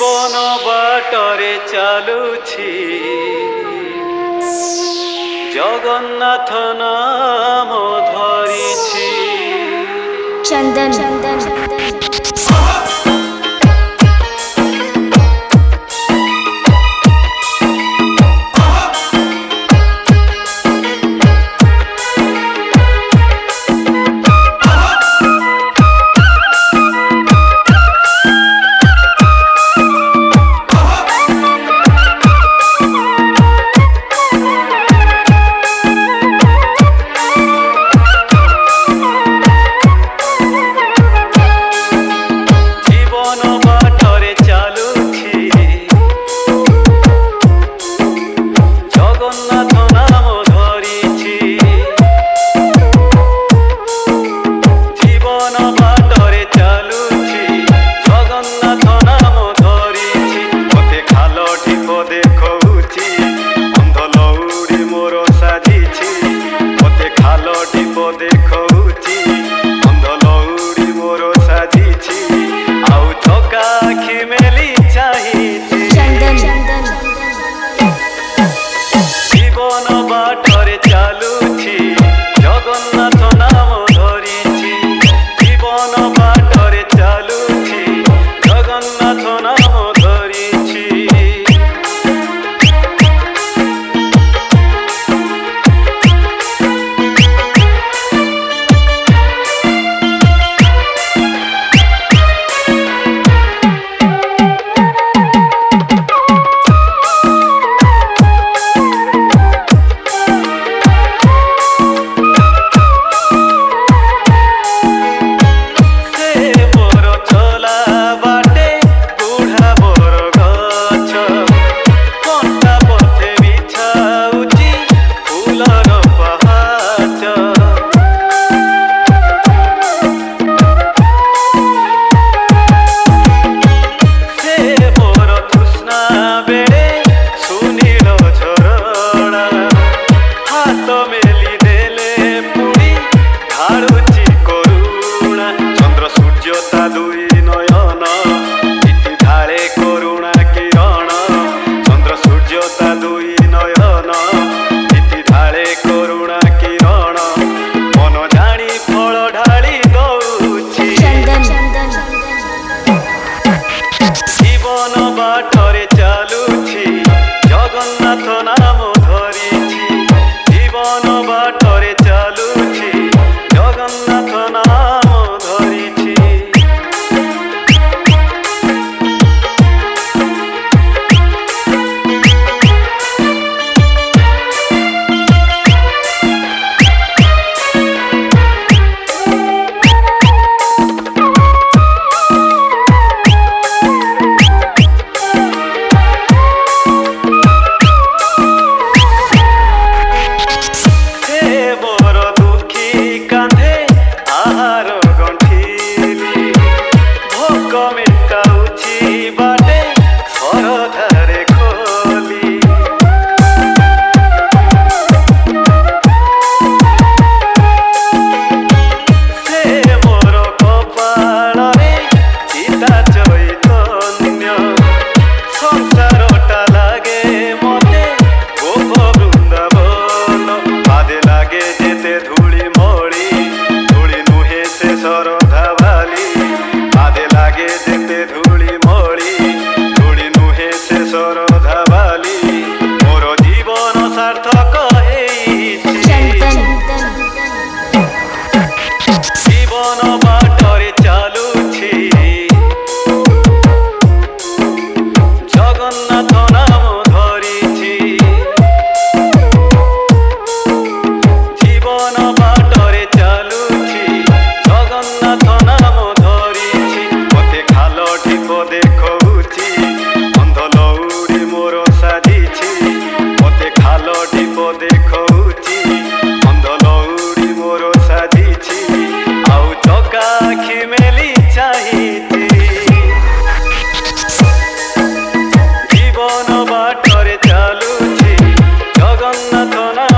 জীবন বাটরে চালুছি। জগন্নাথ নাম ধরিছি। চন্দন। চন্দন। চন্দন। no, no. corazón